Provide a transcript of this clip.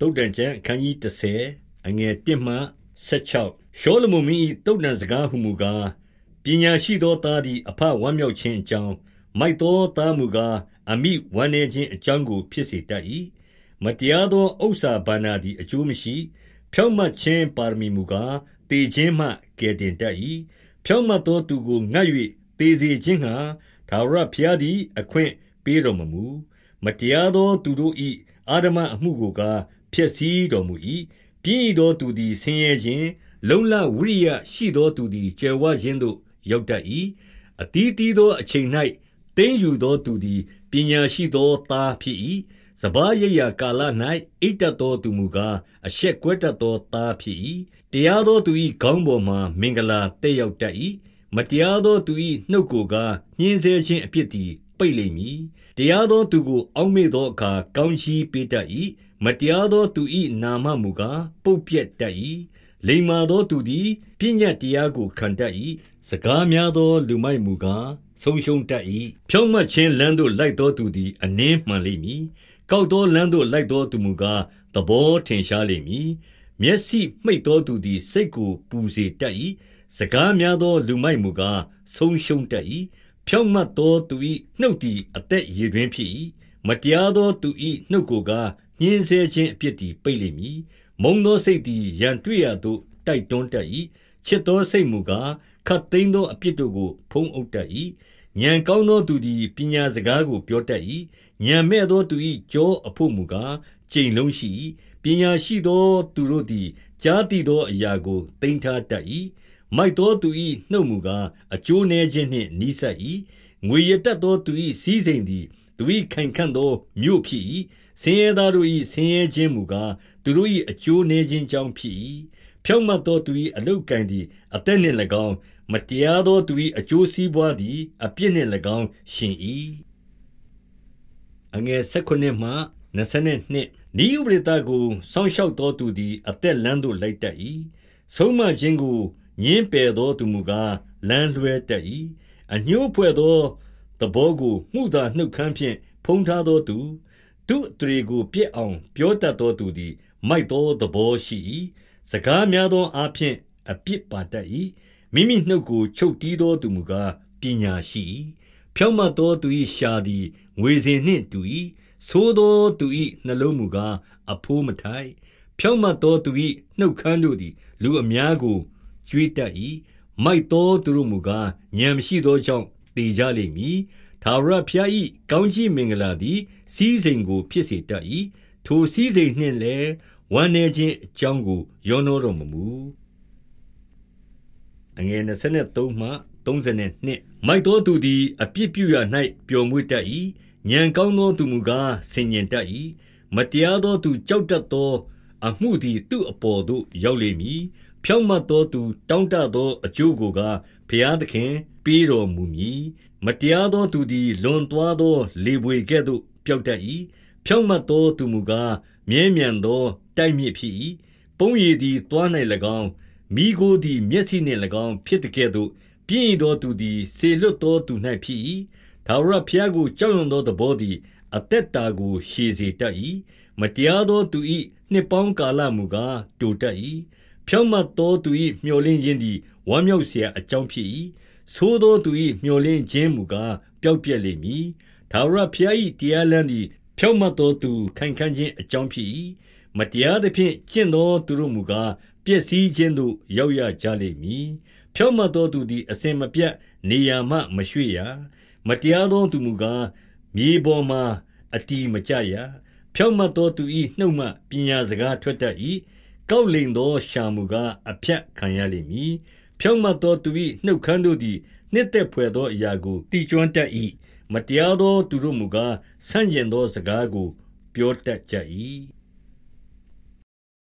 တုတ်တန်ကျမ်းအခန်းကြီး30အငယ်1မှ16ရှောလမုန်မင်း၏တုတ်တန်စကားဟုမူကားပညာရှိသောသားသည်အဖဝမ်းမြောက်ခြင်းအကြောင်းမိုက်သောသားမူကားအမိဝမ်းနေခြင်းအကြောင်းကိုဖြစ်စေတတ်၏မတရားသောဥစ္စာဘာနာသည်အကျိုးမရှိ ဖြောင့်မတ်ခြင်းပါရမီမူကားတေခြင်းမှကယ်တင်တတ်၏ဖြောင့်မတ်သောသူကိုငတ်၍တေစေခြင်းဟာသာရဖျားသည် အခွင့်ပေးတော်မမူမတရားသောသူတို့၏အာဓမအမှုကိုကားဖျ က်ဆီးတော်မူ၏ပြင်းသောသူသည်ဆင်းရဲခြင်းလုံလဝိရိယရှိသောသူသည်ကျေဝခြင်းသို့ရောက်တတ်၏အတီးတီးသောအချိန်၌တင်းယူသောသူသည်ပညာရှိသောသားဖြစ်၏စဘာရရကာလ၌အိတ်တသောသူမူကားအရှက်ကွဲတတ်သောသားဖြစ်၏တရားသောသူ၏ခေါင်းပေါ်မှမင်္ဂလာတက်ရောက်တတ်၏မတရားသောသူ၏နှုတ်ကိုကားညှင်းဆဲခြင်းအပြစ်သည် ပိတ်လိမ့်မည်တရားသောသူကို အောက်မေ့သောအခါ ကောင်းချီးပေးတတ်၏မတရားသောသူ၏နာမမူကား ပုတ်ပြက်တတ်၏လိမ္မာသောသူသည် ပညတ်တရားကို ခံတတ်၏စကားများသော လူမိုက်မူကား ဆုံးရှုံးတတ်၏ဖြောင့်မတ်ခြင်းလမ်းသို့ လိုက်သောသူသည်အနှင်းမှန်လိမ့်မည် ကောက်သောလမ်းသို့ လိုက်သောသူမူကား သဘောထင်ရှားလိမ့်မည် မျက်စိမှိတ်သောသူသည် စိတ်ကို ပူစေတတ်၏စကားများသော လူမိုက်မူကား ဆုံးရှုံးတတ်၏ ဖြောင့်မတ်သောသူ၏နှုတ်သည် အသက်ရည်တွင်ဖြစ်၏မတရားသောသူ၏နှုတ်ကိုကား ညှင်းဆဲခြင်းအပြစ်သည် ပိတ်လိမ့်မည် မုံသောစိတ်သည် ရန်တွေ့ရသို့ တိုက်တွန်းတတ်၏ချစ်သောစိတ်မူကားခတ်သိမ်းသောအပြစ်တို့ကို ဖုံးအုပ်တတ်၏ဉာဏ်ကောင်းသောသူသည် ပညာစကားကို ပြောတတ်၏ဉာဏ်မဲ့သောသူ၏ကြောအဖို့မူကား ကျိန်လုံးရှိ၏ပညာရှိသောသူတို့သည် ကြားသိသောအရာကိုတင်ထားတတ်၏ မိုက်သောသူ၏နှုတ်မူကားအကျိုးနည်းခြင်းနှင့်နီးစပ်၏ငွေရတတ်သောသူ၏စည်းစိမ်သည်သူ၏ခိုင်ခန့်သောမြို့ဖြစ်၏ဆင်းရဲသားတို့၏ဆင်းရဲခြင်းမူကားသူတို့၏အကျိုးနည်းခြင်းကြောင့်ဖြစ်၏ဖြောင့်မတ်သောသူ၏အလုတ်ကံသည်အသက်နှင့်၎င်းမတရားသောသူ၏အကျိုးစီးပွားသည်အပြစ်နှင့်၎င်းရှင်၏အငယ်16မှ22ဤဥပရိသကိုစောင့်ရှောက်သောသူသည်အသက်လမ်းသို့လိုက်တတ်၏ဆုံးမခြင်းကို ညင်းပယ်သောသူမူကားလမ်းလွှဲတတ်၏အညှိုးဖွဲ့သောသဘောကိုမှုသာနှုတ်ခမ်းဖြင့်ဖုံးထားသောသူသူအတွေ့ကိုပြက်အောင် ပြောတတ်သောသူသည် မိုက်သောသဘောရှိ၏စကားများသောအားဖြင့်အပြစ်ပါတတ်၏မိမိနှုတ်ကိုချုပ်တီးသောသူမူကားပညာရှိ၏ဖြောင့်မတ်သောသူ၏ရှာသည်ငွေစင်နှင့်တူ၏သိုးသောသူ၏နှလုံးမူကားအဖိုးမထိုက်ဖြောင့်မတ်သောသူ၏နှုတ်ခမ်းတို့သည် လူအများကို ကျွေးတတ်၏မိုက်သောသူတို့မူကားဉာဏ်မရှိသောကြောင့်တည်ကြလိမ့်မည်သာရဖျား၏ကောင်းကြီးမင်္ဂလာသည် စီးစိမ်ကို ဖြစ်စေတတ်၏ထိုစီးစိမ်နှင့်လည်းဝမ်းနေခြင်းအကြောင်းကိုယောနောတော်မမူအငယ်23မှ32မိုက်သောသူသည်အပြစ်ပြုရ၌ပျော်မွေ့တတ်၏ဉာဏ်ကောင်းသောသူမူကားဆင်ញင်တတ်၏မတရားသောသူကြောက်တတ်သော အမှုသည်သူ့အပေါ်သို့ရောက်လိမ့်မည် ဖြောင့်မတ်သောသူ တောင်းတသောအကျိုးကိုကားဖျားသခင်ပေးတော်မူမည် မတရားသောသူသည် လွန်သွားသော လေပွေကဲ့သို့ ပျောက်တတ်၏ဖြောင့်မတ်သောသူမူကား မြဲမြံသော တိုက်မြစ်ဖြစ်၏ပုံရည်သည် သွား၌၎င်းမိโกသည် မျက်စိနှင့်၎င်း ဖြစ်တဲ့ကဲ့သို့ပြင်းသောသူသည်ဆေလွတ်သောသူ၌ဖြစ်၏ဒါဝရဖျားကို ကြောက်ရွံ့သောသဘောသည် အသက်တာကို ရှည်စေတတ်၏မတရားသောသူ၏နှစ်ပေါင်းကာလမူကား တိုတတ်၏ ဖြောင့်မတ်သောသူ၏မျှော်လင့်ခြင်းသည်ဝမ်းမြောက်စရာအကြောင်းဖြစ်၏သို့သောသူ၏မျှော်လင့်ခြင်းမူကားပျောက်ပြက်လိမ့်မည်သာဝရဘုရား၏တရားလမ်းသည်ဖြောင့်မတ်သောသူခိုင်ခန့်ခြင်းအကြောင်းဖြစ်၏မတရားသဖြင့်ကျင့်သောသူတို့မူကားပျက်စီးခြင်းသို့ရောက်ရကြလိမ့်မည်ဖြောင့်မတ်သောသူသည်အစဉ်မပြတ်နေရာမှမရွှေ့ရမတရားသောသူမူကားမြေပေါ်မှာအတီမကြရဖြောင့်မတ်သောသူ၏နှုတ်မှပညာစကားထွက်တတ်၏ ကောက်လိမ်သောရှာမူကားအဖြတ်ခံရလိမ့်မည်ဖြောင့်မတ်သောသူ၏နှုတ်ခမ်းတို့သည်နှစ်သက်ဖွယ်သောအရာကိုတည်ကျွမ်းတတ်၏မတရားသောသူတို့မူကားဆန့်ကျင်သောစကားကို ပြောတတ်ကြ၏